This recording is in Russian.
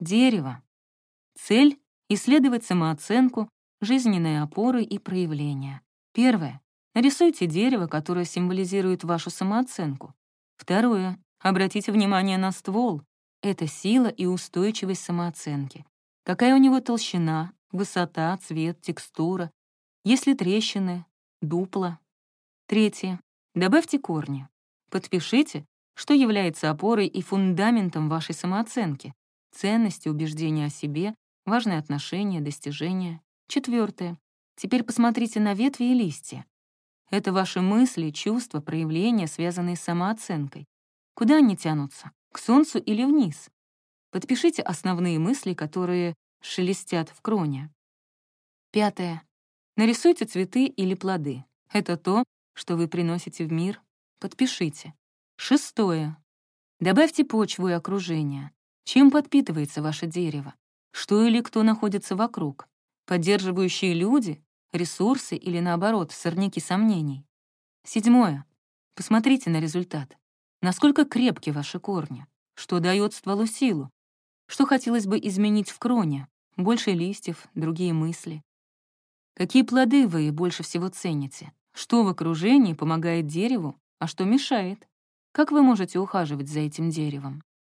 Дерево. Цель — исследовать самооценку, жизненные опоры и проявления. Первое. Нарисуйте дерево, которое символизирует вашу самооценку. Второе. Обратите внимание на ствол. Это сила и устойчивость самооценки. Какая у него толщина, высота, цвет, текстура. Есть ли трещины, дупла. Третье. Добавьте корни. Подпишите, что является опорой и фундаментом вашей самооценки, ценности, убеждения о себе, важные отношения, достижения. Четвертое. Теперь посмотрите на ветви и листья. Это ваши мысли, чувства, проявления, связанные с самооценкой. Куда они тянутся? К солнцу или вниз? Подпишите основные мысли, которые шелестят в кроне. Пятое. Нарисуйте цветы или плоды. Это то, что вы приносите в мир. Подпишите. Шестое. Добавьте почву и окружение. Чем подпитывается ваше дерево? Что или кто находится вокруг? Поддерживающие люди, ресурсы или, наоборот, сорняки сомнений? Седьмое. Посмотрите на результат. Насколько крепки ваши корни? Что дает стволу силу? Что хотелось бы изменить в кроне? Больше листьев, другие мысли. Какие плоды вы больше всего цените? Что в окружении помогает дереву, а что мешает? Как вы можете ухаживать за этим деревом?